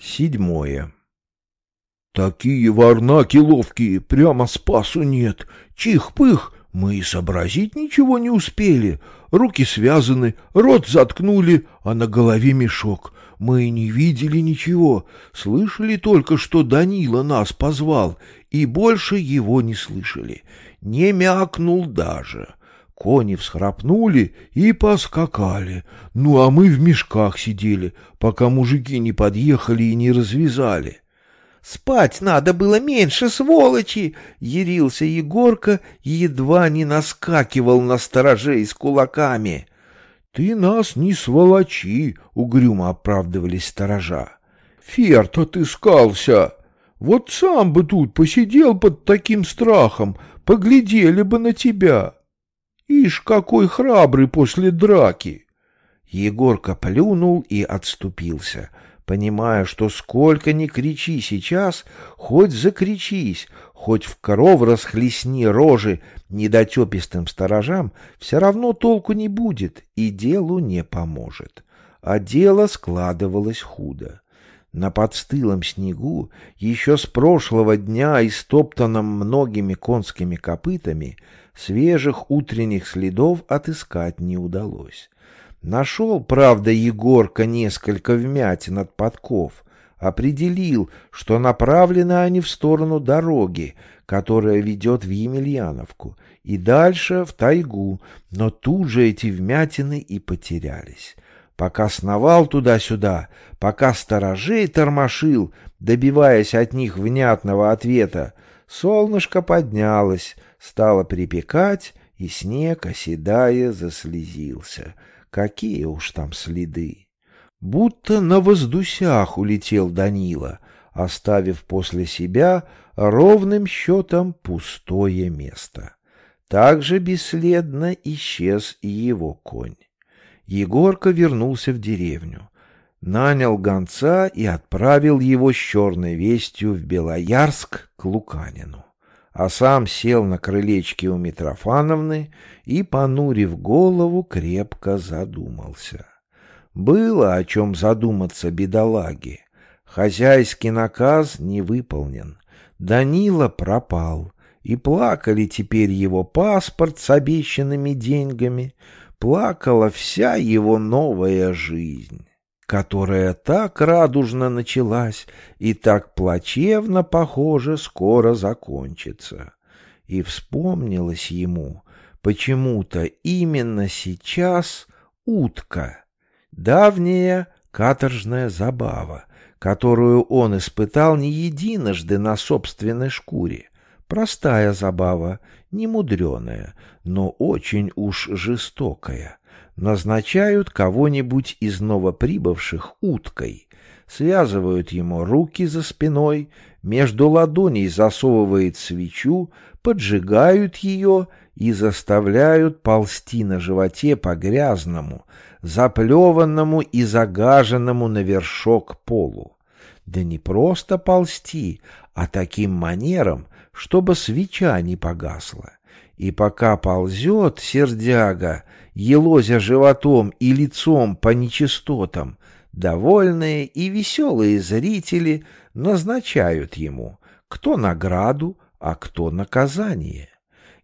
Седьмое. Такие варнаки ловкие, прямо спасу нет. Чих-пых, мы и сообразить ничего не успели. Руки связаны, рот заткнули, а на голове мешок. Мы не видели ничего, слышали только, что Данила нас позвал, и больше его не слышали. Не мякнул даже. Кони всхрапнули и поскакали. Ну, а мы в мешках сидели, пока мужики не подъехали и не развязали. «Спать надо было меньше, сволочи!» — ярился Егорка и едва не наскакивал на сторожей с кулаками. «Ты нас не сволочи!» — угрюмо оправдывались сторожа. «Ферт отыскался! Вот сам бы тут посидел под таким страхом, поглядели бы на тебя!» Ишь, какой храбрый после драки! Егорка плюнул и отступился, понимая, что сколько ни кричи сейчас, хоть закричись, хоть в коров расхлестни рожи недотепистым сторожам, все равно толку не будет и делу не поможет. А дело складывалось худо. На подстылом снегу, еще с прошлого дня истоптанном многими конскими копытами, Свежих утренних следов отыскать не удалось. Нашел, правда, Егорка несколько вмятин от подков, определил, что направлены они в сторону дороги, которая ведет в Емельяновку, и дальше в тайгу, но тут же эти вмятины и потерялись. Пока сновал туда-сюда, пока сторожей тормошил, добиваясь от них внятного ответа, солнышко поднялось, стало припекать, и снег, оседая, заслезился. Какие уж там следы! Будто на воздусях улетел Данила, оставив после себя ровным счетом пустое место. Так же бесследно исчез и его конь. Егорка вернулся в деревню, нанял гонца и отправил его с черной вестью в Белоярск к Луканину а сам сел на крылечке у Митрофановны и, понурив голову, крепко задумался. Было о чем задуматься бедолаге. Хозяйский наказ не выполнен. Данила пропал, и плакали теперь его паспорт с обещанными деньгами, плакала вся его новая жизнь которая так радужно началась и так плачевно, похоже, скоро закончится. И вспомнилось ему почему-то именно сейчас утка, давняя каторжная забава, которую он испытал не единожды на собственной шкуре. Простая забава, немудреная, но очень уж жестокая назначают кого-нибудь из новоприбывших уткой, связывают ему руки за спиной, между ладоней засовывает свечу, поджигают ее и заставляют ползти на животе по грязному, заплеванному и загаженному на вершок полу. Да не просто ползти, а таким манером, чтобы свеча не погасла. И пока ползет сердяга, елозя животом и лицом по нечистотам, довольные и веселые зрители назначают ему, кто награду, а кто наказание.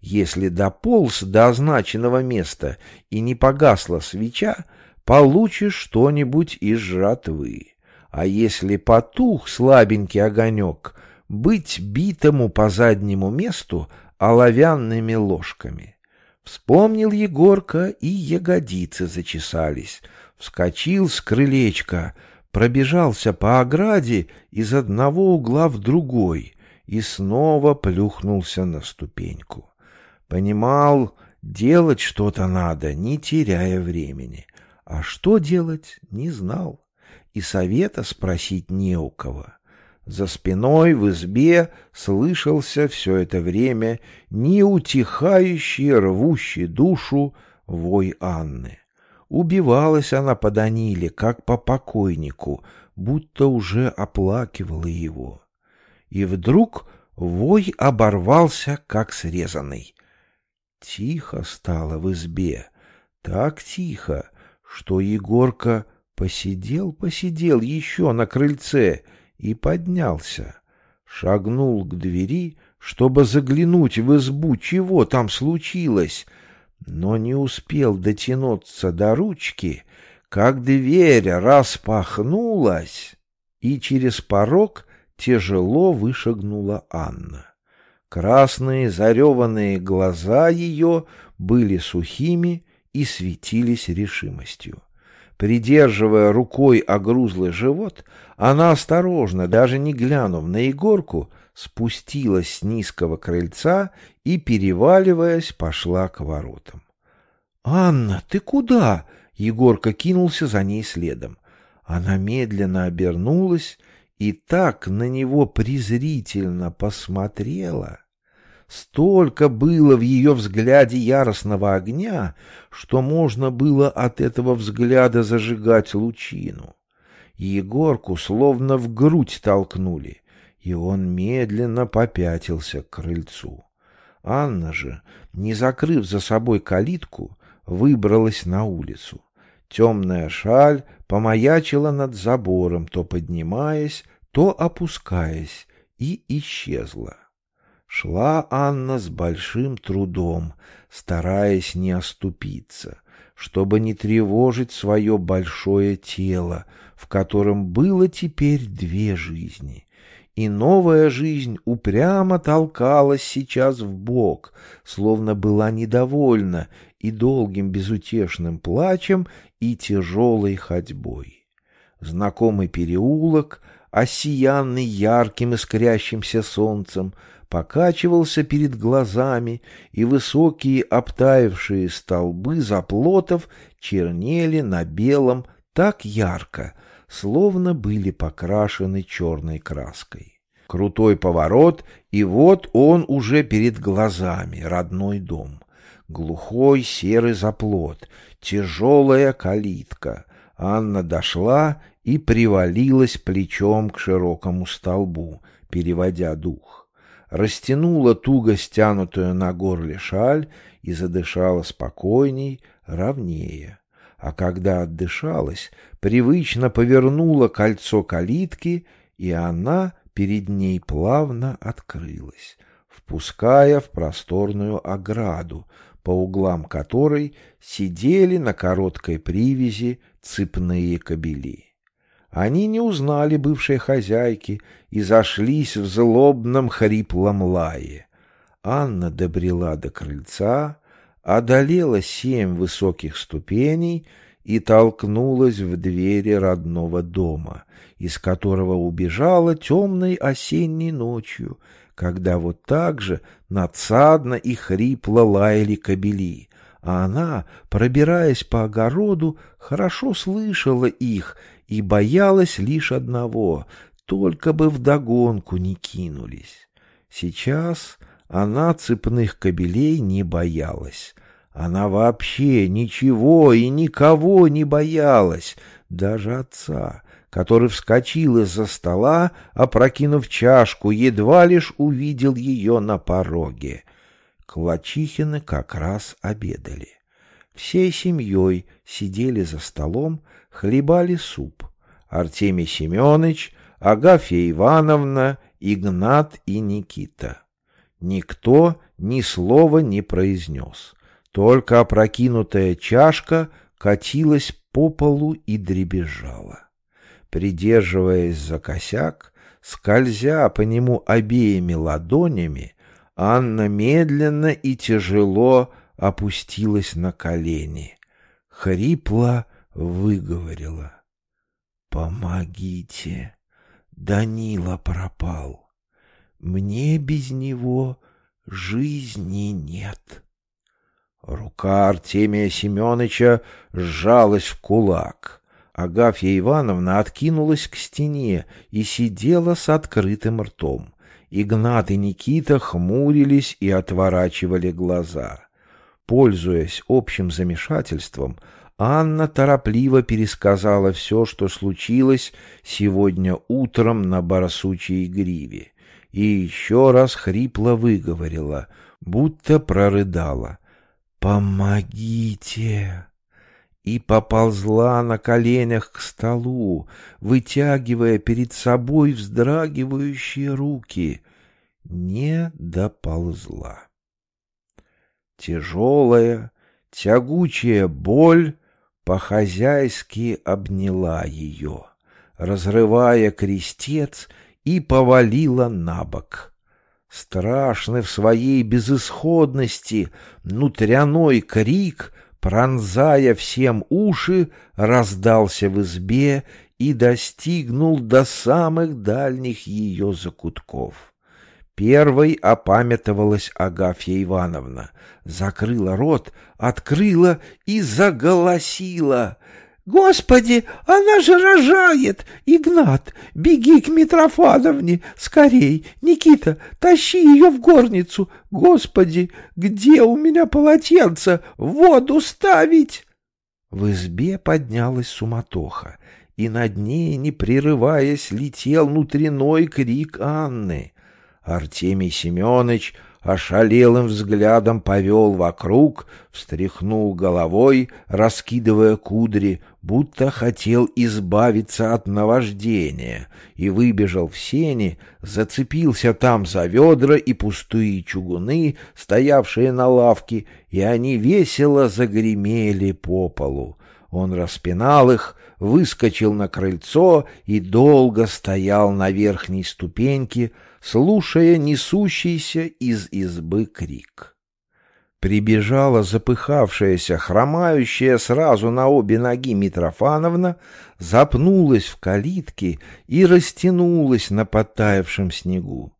Если дополз до означенного места и не погасла свеча, получишь что-нибудь из жратвы. А если потух слабенький огонек, быть битому по заднему месту оловянными ложками. Вспомнил Егорка, и ягодицы зачесались. Вскочил с крылечка, пробежался по ограде из одного угла в другой и снова плюхнулся на ступеньку. Понимал, делать что-то надо, не теряя времени. А что делать, не знал. И совета спросить не у кого. За спиной в избе слышался все это время неутихающий, рвущий душу вой Анны. Убивалась она по Даниле, как по покойнику, будто уже оплакивала его. И вдруг вой оборвался, как срезанный. Тихо стало в избе, так тихо, что Егорка Посидел, посидел еще на крыльце и поднялся. Шагнул к двери, чтобы заглянуть в избу, чего там случилось, но не успел дотянуться до ручки, как дверь распахнулась, и через порог тяжело вышагнула Анна. Красные зареванные глаза ее были сухими и светились решимостью. Придерживая рукой огрузлый живот, она осторожно, даже не глянув на Егорку, спустилась с низкого крыльца и, переваливаясь, пошла к воротам. — Анна, ты куда? — Егорка кинулся за ней следом. Она медленно обернулась и так на него презрительно посмотрела. Столько было в ее взгляде яростного огня, что можно было от этого взгляда зажигать лучину. Егорку словно в грудь толкнули, и он медленно попятился к крыльцу. Анна же, не закрыв за собой калитку, выбралась на улицу. Темная шаль помаячила над забором, то поднимаясь, то опускаясь, и исчезла. Шла Анна с большим трудом, стараясь не оступиться, чтобы не тревожить свое большое тело, в котором было теперь две жизни. И новая жизнь упрямо толкалась сейчас в бок, словно была недовольна и долгим безутешным плачем, и тяжелой ходьбой. Знакомый переулок, осиянный ярким искрящимся солнцем, покачивался перед глазами, и высокие обтаившие столбы заплотов чернели на белом так ярко, словно были покрашены черной краской. Крутой поворот, и вот он уже перед глазами, родной дом. Глухой серый заплот, тяжелая калитка. Анна дошла и привалилась плечом к широкому столбу, переводя дух. Растянула туго стянутую на горле шаль и задышала спокойней, ровнее. А когда отдышалась, привычно повернула кольцо калитки, и она перед ней плавно открылась, впуская в просторную ограду, по углам которой сидели на короткой привязи цепные кобели. Они не узнали бывшей хозяйки и зашлись в злобном хриплом лае. Анна добрела до крыльца, одолела семь высоких ступеней и толкнулась в двери родного дома, из которого убежала темной осенней ночью, когда вот так же надсадно и хрипло лаяли кобели, а она, пробираясь по огороду, хорошо слышала их и боялась лишь одного — только бы вдогонку не кинулись. Сейчас она цепных кобелей не боялась. Она вообще ничего и никого не боялась, даже отца, который вскочил из-за стола, опрокинув чашку, едва лишь увидел ее на пороге. Клачихины как раз обедали. Всей семьей сидели за столом, хлебали суп. Артемий Семенович, Агафья Ивановна, Игнат и Никита. Никто ни слова не произнес. Только опрокинутая чашка катилась по полу и дребезжала придерживаясь за косяк, скользя по нему обеими ладонями, Анна медленно и тяжело опустилась на колени. Хрипло выговорила. «Помогите! Данила пропал. Мне без него жизни нет». Рука Артемия Семеновича сжалась в кулак. Агафья Ивановна откинулась к стене и сидела с открытым ртом. Игнат и Никита хмурились и отворачивали глаза. Пользуясь общим замешательством, Анна торопливо пересказала все, что случилось сегодня утром на барсучьей гриве, и еще раз хрипло выговорила, будто прорыдала. «Помогите!» и поползла на коленях к столу, вытягивая перед собой вздрагивающие руки. Не доползла. Тяжелая, тягучая боль по-хозяйски обняла ее, разрывая крестец и повалила на бок. Страшный в своей безысходности внутряной крик — пронзая всем уши, раздался в избе и достигнул до самых дальних ее закутков. Первой опамятовалась Агафья Ивановна, закрыла рот, открыла и заголосила — «Господи, она же рожает! Игнат, беги к Митрофановне! Скорей! Никита, тащи ее в горницу! Господи, где у меня полотенце? Воду ставить!» В избе поднялась суматоха, и над ней, не прерываясь, летел внутренной крик Анны. Артемий Семенович ошалелым взглядом повел вокруг, встряхнул головой, раскидывая кудри, будто хотел избавиться от наваждения, и выбежал в сени, зацепился там за ведра и пустые чугуны, стоявшие на лавке, и они весело загремели по полу. Он распинал их, выскочил на крыльцо и долго стоял на верхней ступеньке, слушая несущийся из избы крик. Прибежала запыхавшаяся, хромающая сразу на обе ноги Митрофановна, запнулась в калитке и растянулась на подтаявшем снегу.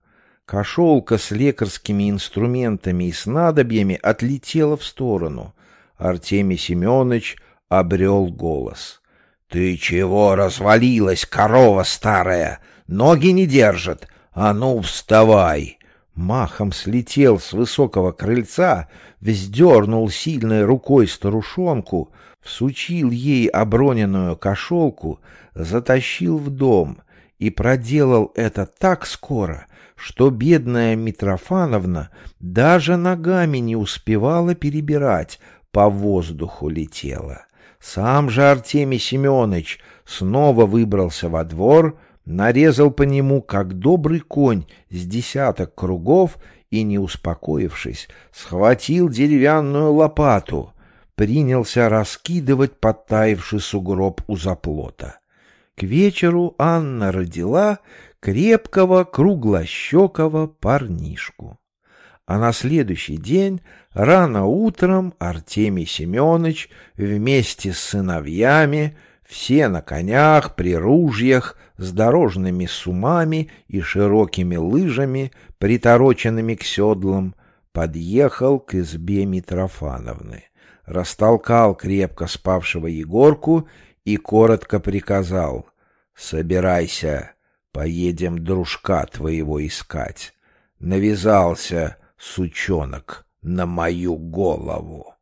Кошелка с лекарскими инструментами и снадобьями отлетела в сторону. Артемий Семенович обрел голос. — Ты чего развалилась, корова старая? Ноги не держат. А ну, вставай! Махом слетел с высокого крыльца, вздернул сильной рукой старушонку, всучил ей оброненную кошелку, затащил в дом и проделал это так скоро, что бедная Митрофановна даже ногами не успевала перебирать, по воздуху летела. Сам же Артемий Семенович снова выбрался во двор, нарезал по нему, как добрый конь, с десяток кругов и, не успокоившись, схватил деревянную лопату, принялся раскидывать подтаивший сугроб у заплота. К вечеру Анна родила крепкого, круглощекого парнишку. А на следующий день, рано утром, Артемий Семенович вместе с сыновьями все на конях, при ружьях, с дорожными сумами и широкими лыжами, притороченными к седлам, подъехал к избе Митрофановны, растолкал крепко спавшего Егорку и коротко приказал «Собирайся, поедем дружка твоего искать». Навязался сучонок на мою голову.